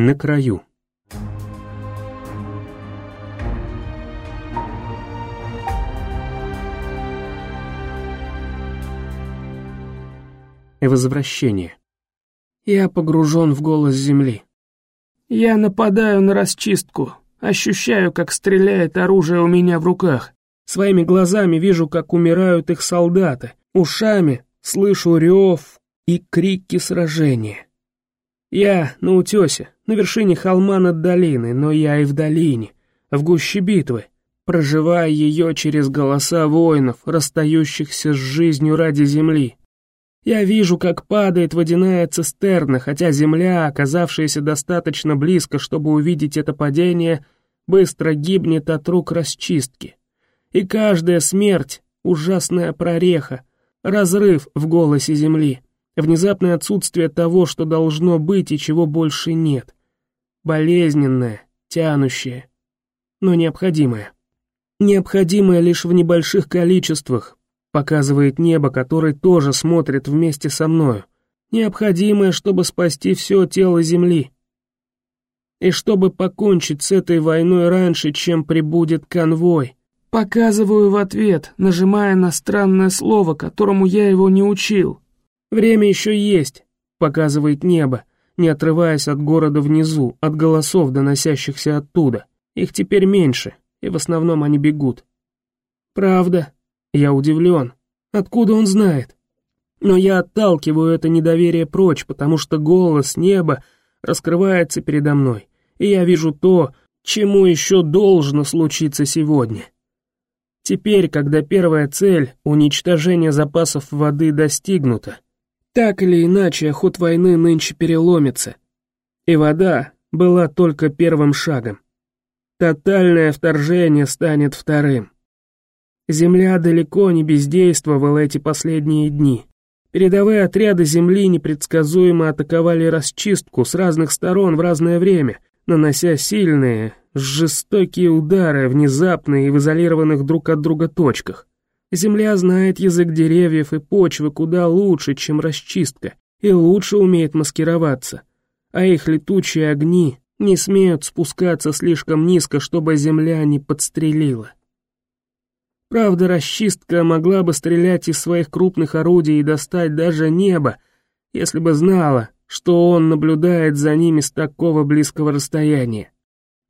На краю. Возвращение. Я погружен в голос земли. Я нападаю на расчистку, ощущаю, как стреляет оружие у меня в руках. Своими глазами вижу, как умирают их солдаты, ушами слышу рев и крики сражения. Я на утесе, на вершине холма над долиной, но я и в долине, в гуще битвы, проживая ее через голоса воинов, расстающихся с жизнью ради земли. Я вижу, как падает водяная цистерна, хотя земля, оказавшаяся достаточно близко, чтобы увидеть это падение, быстро гибнет от рук расчистки. И каждая смерть — ужасная прореха, разрыв в голосе земли, внезапное отсутствие того, что должно быть и чего больше нет. Болезненное, тянущее, но необходимое. Необходимое лишь в небольших количествах, показывает небо, который тоже смотрит вместе со мною. Необходимое, чтобы спасти все тело Земли. И чтобы покончить с этой войной раньше, чем прибудет конвой. Показываю в ответ, нажимая на странное слово, которому я его не учил. Время еще есть, показывает небо, не отрываясь от города внизу, от голосов, доносящихся оттуда. Их теперь меньше, и в основном они бегут. Правда, я удивлен. Откуда он знает? Но я отталкиваю это недоверие прочь, потому что голос неба раскрывается передо мной, и я вижу то, чему еще должно случиться сегодня. Теперь, когда первая цель — уничтожение запасов воды достигнута, так или иначе ход войны нынче переломится. И вода была только первым шагом. Тотальное вторжение станет вторым. Земля далеко не бездействовала эти последние дни. Передовые отряды Земли непредсказуемо атаковали расчистку с разных сторон в разное время, нанося сильные, жестокие удары, внезапные и в изолированных друг от друга точках. Земля знает язык деревьев и почвы куда лучше, чем расчистка, и лучше умеет маскироваться. А их летучие огни не смеют спускаться слишком низко, чтобы земля не подстрелила. Правда, расчистка могла бы стрелять из своих крупных орудий и достать даже небо, если бы знала, что он наблюдает за ними с такого близкого расстояния.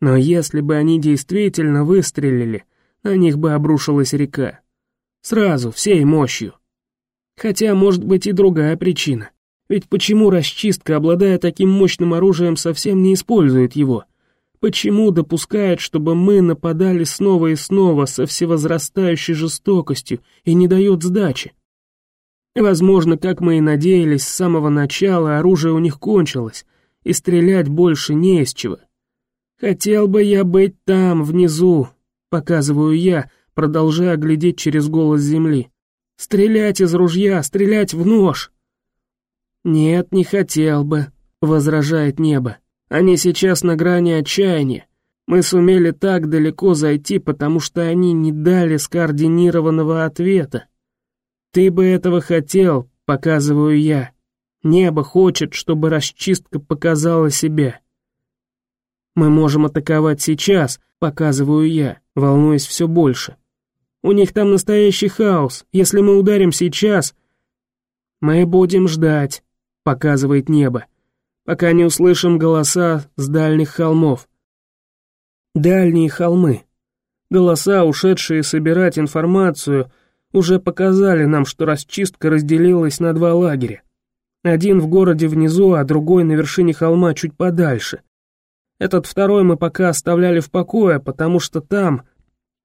Но если бы они действительно выстрелили, на них бы обрушилась река. Сразу, всей мощью. Хотя, может быть, и другая причина. Ведь почему расчистка, обладая таким мощным оружием, совсем не использует его — Почему допускает, чтобы мы нападали снова и снова со всевозрастающей жестокостью и не дает сдачи? Возможно, как мы и надеялись, с самого начала оружие у них кончилось, и стрелять больше не из чего. Хотел бы я быть там, внизу, показываю я, продолжая глядеть через голос земли. Стрелять из ружья, стрелять в нож. Нет, не хотел бы, возражает небо. Они сейчас на грани отчаяния. Мы сумели так далеко зайти, потому что они не дали скоординированного ответа. Ты бы этого хотел, показываю я. Небо хочет, чтобы расчистка показала себя. Мы можем атаковать сейчас, показываю я, волнуясь все больше. У них там настоящий хаос. Если мы ударим сейчас, мы будем ждать, показывает небо пока не услышим голоса с дальних холмов. Дальние холмы. Голоса, ушедшие собирать информацию, уже показали нам, что расчистка разделилась на два лагеря. Один в городе внизу, а другой на вершине холма чуть подальше. Этот второй мы пока оставляли в покое, потому что там,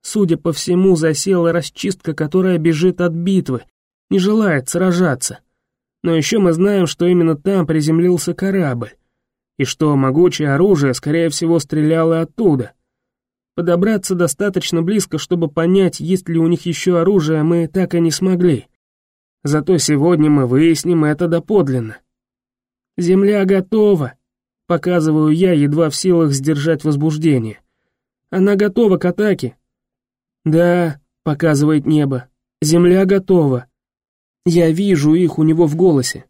судя по всему, засела расчистка, которая бежит от битвы, не желает сражаться. Но еще мы знаем, что именно там приземлился корабль, и что могучее оружие, скорее всего, стреляло оттуда. Подобраться достаточно близко, чтобы понять, есть ли у них еще оружие, мы так и не смогли. Зато сегодня мы выясним это доподлинно. «Земля готова», — показываю я, едва в силах сдержать возбуждение. «Она готова к атаке». «Да», — показывает небо, — «земля готова». Я вижу их у него в голосе.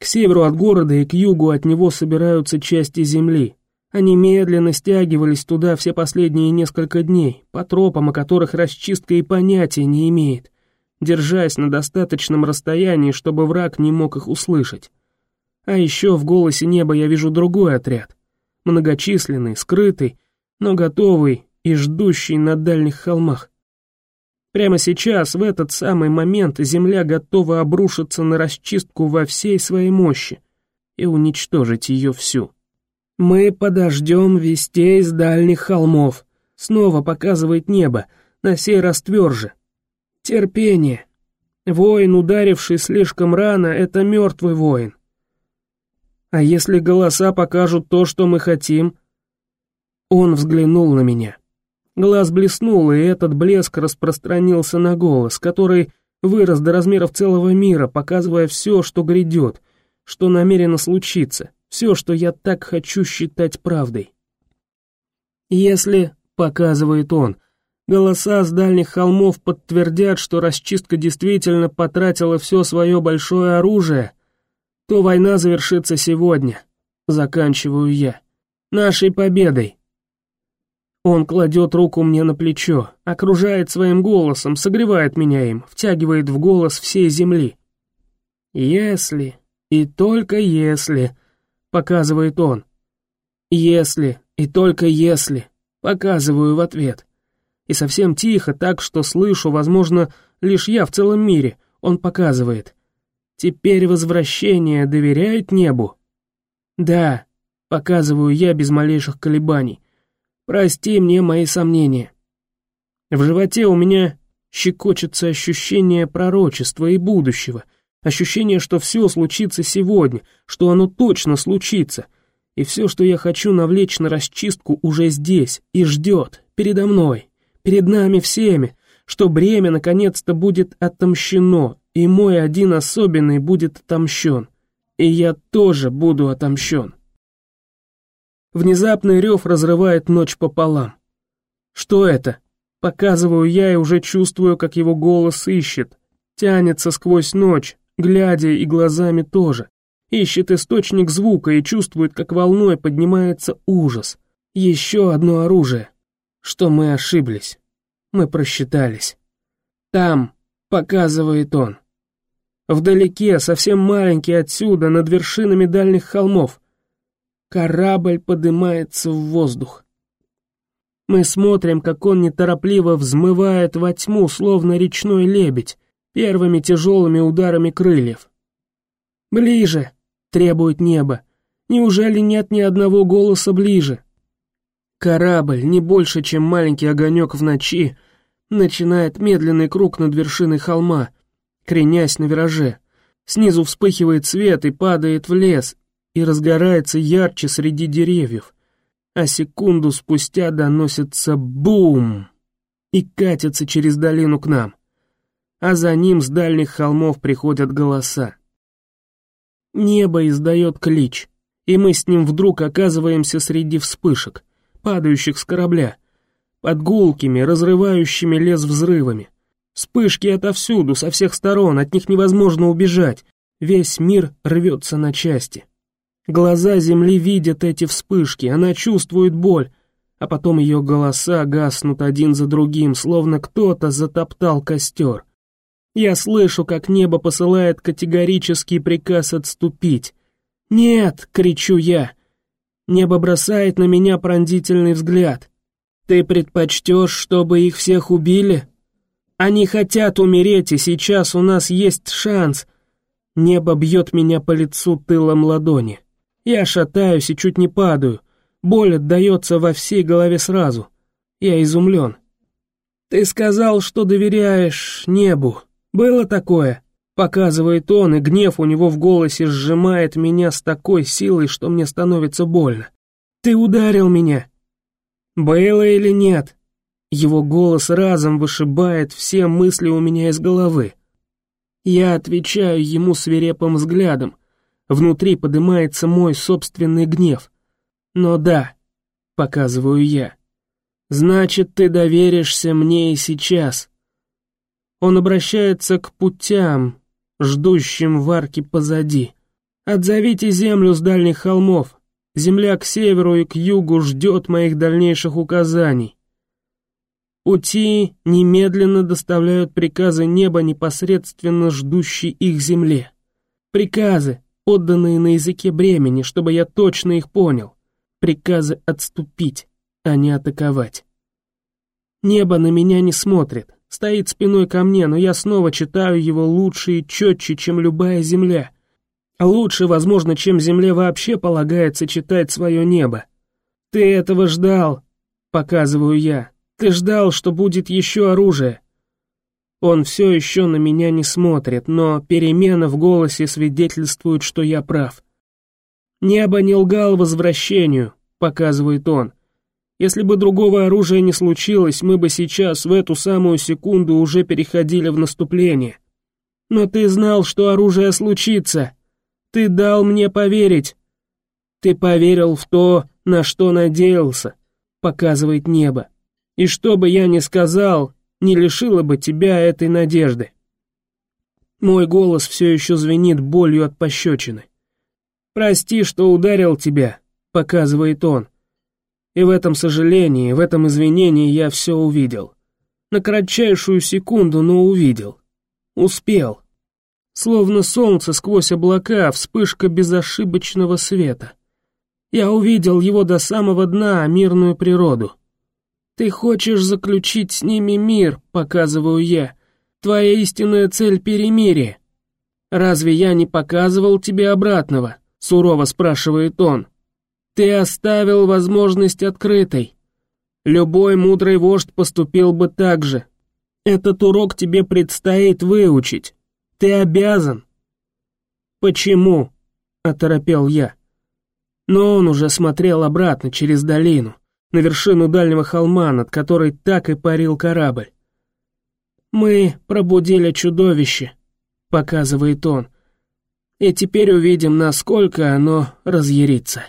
К северу от города и к югу от него собираются части земли. Они медленно стягивались туда все последние несколько дней, по тропам, о которых расчистка и понятия не имеет, держась на достаточном расстоянии, чтобы враг не мог их услышать. А еще в голосе неба я вижу другой отряд, многочисленный, скрытый, но готовый и ждущий на дальних холмах. Прямо сейчас, в этот самый момент, земля готова обрушиться на расчистку во всей своей мощи и уничтожить ее всю. «Мы подождем вестей с дальних холмов», — снова показывает небо, на сей раз тверже. «Терпение. Воин, ударивший слишком рано, — это мертвый воин. А если голоса покажут то, что мы хотим?» Он взглянул на меня. Глаз блеснул, и этот блеск распространился на голос, который вырос до размеров целого мира, показывая все, что грядет, что намерено случиться, все, что я так хочу считать правдой. Если, показывает он, голоса с дальних холмов подтвердят, что расчистка действительно потратила все свое большое оружие, то война завершится сегодня, заканчиваю я, нашей победой. Он кладет руку мне на плечо, окружает своим голосом, согревает меня им, втягивает в голос всей земли. «Если, и только если», — показывает он. «Если, и только если», — показываю в ответ. И совсем тихо, так что слышу, возможно, лишь я в целом мире, он показывает. «Теперь возвращение доверяет небу?» «Да», — показываю я без малейших колебаний. Прости мне мои сомнения. В животе у меня щекочется ощущение пророчества и будущего, ощущение, что все случится сегодня, что оно точно случится, и все, что я хочу навлечь на расчистку, уже здесь и ждет, передо мной, перед нами всеми, что бремя наконец-то будет отомщено, и мой один особенный будет отомщен, и я тоже буду отомщен. Внезапный рев разрывает ночь пополам. Что это? Показываю я и уже чувствую, как его голос ищет. Тянется сквозь ночь, глядя и глазами тоже. Ищет источник звука и чувствует, как волной поднимается ужас. Еще одно оружие. Что мы ошиблись. Мы просчитались. Там, показывает он. Вдалеке, совсем маленький отсюда, над вершинами дальних холмов, Корабль поднимается в воздух. Мы смотрим, как он неторопливо взмывает во тьму, словно речной лебедь, первыми тяжелыми ударами крыльев. «Ближе!» — требует небо. «Неужели нет ни одного голоса ближе?» Корабль, не больше, чем маленький огонек в ночи, начинает медленный круг над вершиной холма, кренясь на вираже. Снизу вспыхивает свет и падает в лес, и разгорается ярче среди деревьев, а секунду спустя доносится бум и катится через долину к нам, а за ним с дальних холмов приходят голоса. Небо издает клич, и мы с ним вдруг оказываемся среди вспышек, падающих с корабля, под гулкими, разрывающими лес взрывами. Вспышки отовсюду, со всех сторон, от них невозможно убежать, весь мир рвется на части. Глаза Земли видят эти вспышки, она чувствует боль, а потом ее голоса гаснут один за другим, словно кто-то затоптал костер. Я слышу, как небо посылает категорический приказ отступить. «Нет!» — кричу я. Небо бросает на меня пронзительный взгляд. «Ты предпочтешь, чтобы их всех убили?» «Они хотят умереть, и сейчас у нас есть шанс!» Небо бьет меня по лицу тылом ладони. Я шатаюсь и чуть не падаю. Боль отдается во всей голове сразу. Я изумлен. «Ты сказал, что доверяешь небу. Было такое?» Показывает он, и гнев у него в голосе сжимает меня с такой силой, что мне становится больно. «Ты ударил меня!» «Было или нет?» Его голос разом вышибает все мысли у меня из головы. Я отвечаю ему свирепым взглядом, Внутри поднимается мой собственный гнев. Но да, показываю я. Значит, ты доверишься мне и сейчас. Он обращается к путям, ждущим в арке позади. Отзовите землю с дальних холмов. Земля к северу и к югу ждет моих дальнейших указаний. Пути немедленно доставляют приказы неба непосредственно ждущей их земле. Приказы, отданные на языке бремени, чтобы я точно их понял. Приказы отступить, а не атаковать. Небо на меня не смотрит, стоит спиной ко мне, но я снова читаю его лучше и четче, чем любая земля. Лучше, возможно, чем земле вообще полагается читать свое небо. «Ты этого ждал», — показываю я. «Ты ждал, что будет еще оружие». Он все еще на меня не смотрит, но перемена в голосе свидетельствует, что я прав. «Небо не лгал возвращению», — показывает он. «Если бы другого оружия не случилось, мы бы сейчас, в эту самую секунду, уже переходили в наступление. Но ты знал, что оружие случится. Ты дал мне поверить. Ты поверил в то, на что надеялся», — показывает небо. «И что бы я ни сказал, не лишила бы тебя этой надежды. Мой голос все еще звенит болью от пощечины. «Прости, что ударил тебя», — показывает он. И в этом сожалении, в этом извинении я все увидел. На кратчайшую секунду, но увидел. Успел. Словно солнце сквозь облака, вспышка безошибочного света. Я увидел его до самого дна, мирную природу. Ты хочешь заключить с ними мир, показываю я. Твоя истинная цель — перемирие. Разве я не показывал тебе обратного? Сурово спрашивает он. Ты оставил возможность открытой. Любой мудрый вождь поступил бы так же. Этот урок тебе предстоит выучить. Ты обязан. Почему? Оторопел я. Но он уже смотрел обратно через долину на вершину дальнего холма, над которой так и парил корабль. «Мы пробудили чудовище», — показывает он, — «и теперь увидим, насколько оно разъярится».